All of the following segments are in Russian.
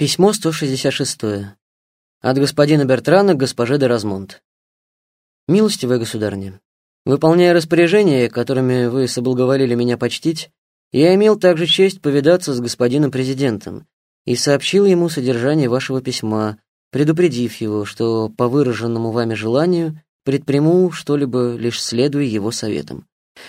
Письмо 166. От господина Бертрана к госпоже де Размонт. Милостивая государня, выполняя распоряжения, которыми вы соблаговолили меня почтить, я имел также честь повидаться с господином президентом и сообщил ему содержание вашего письма, предупредив его, что по выраженному вами желанию предприму что-либо, лишь следуя его советам.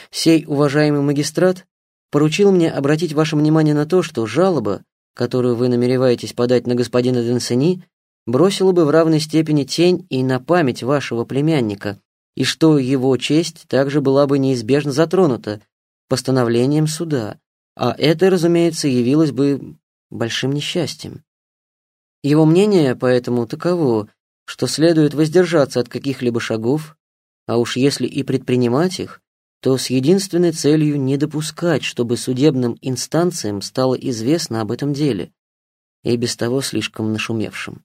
Сей уважаемый магистрат поручил мне обратить ваше внимание на то, что жалоба, которую вы намереваетесь подать на господина Денсени, бросила бы в равной степени тень и на память вашего племянника, и что его честь также была бы неизбежно затронута постановлением суда, а это, разумеется, явилось бы большим несчастьем. Его мнение поэтому таково, что следует воздержаться от каких-либо шагов, а уж если и предпринимать их, то с единственной целью не допускать, чтобы судебным инстанциям стало известно об этом деле, и без того слишком нашумевшим.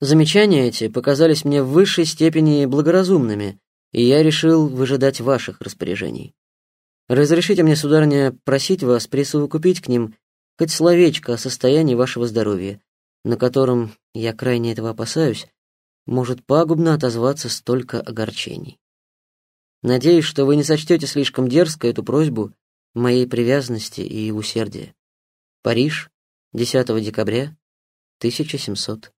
Замечания эти показались мне в высшей степени благоразумными, и я решил выжидать ваших распоряжений. Разрешите мне, сударыня, просить вас присовокупить к ним хоть словечко о состоянии вашего здоровья, на котором, я крайне этого опасаюсь, может пагубно отозваться столько огорчений. Надеюсь, что вы не сочтете слишком дерзко эту просьбу моей привязанности и усердия. Париж, 10 декабря 1700.